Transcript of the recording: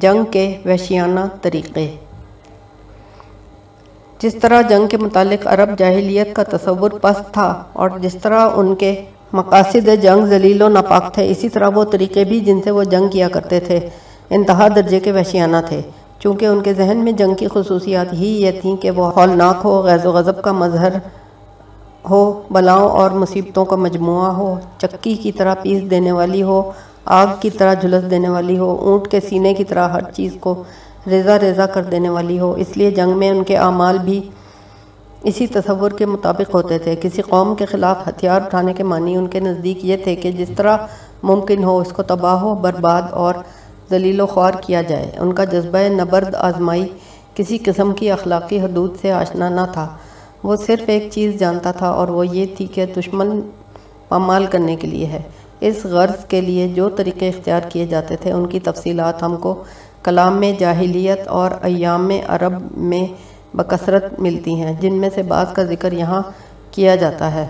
جنگ کے وحشیانہ طریقے۔ جس طرح جنگ کے متعلق عرب جاہلیت کا تصور پست تھا اور جس طرح ان کے مقاصد جنگ ذلیل و ناپاک تھے، اسی طرح وہ طریقے بھی جن سے وہ جنگ کیا کرتے تھے، انتہا درجے کے وحشیانہ تھے۔ چونکہ ان کے ذہن میں جنگ کی خصوصیات ہی یہ تھیں کہ وہ ہولناک ہو، غیظ و غضب کا مظہر ہو، بلاؤں اور مصیبتوں کا مجموعہ ہو، چکی کی طرح پیس دینے والی ہو آگ کی طرح جھلس دینے والی ہو، اونٹ کے سینے کی طرح ہر چیز کو ریزہ ریزہ کر دینے والی ہو۔ اس لیے جنگ میں ان کے اعمال بھی اسی تصور کے مطابق ہوتے تھے۔ کسی قوم کے خلاف ہتھیار اٹھانے کے معنی ان کے نزدیک یہ تھے کہ جس طرح ممکن ہو اس کو تباہ و برباد اور ذلیل و خوار کیا جائے۔ ان کا جذبہ نبرد آزمائی کسی قسم کی اخلاقی حدود سے آشنا نہ تھا۔ وہ صرف ایک چیز جانتا تھا اور وہ یہ تھی کہ دشمن پامال کرنے کے لیے ہے۔ اس غرض کے لیے جو طریقے اختیار کیے جاتے تھے، ان کی تفصیلات ہم کو کلام میں جاہلیت اور ایام عرب میں بکثرت ملتی ہیں، جن میں سے بعض کا ذکر یہاں کیا جاتا ہے۔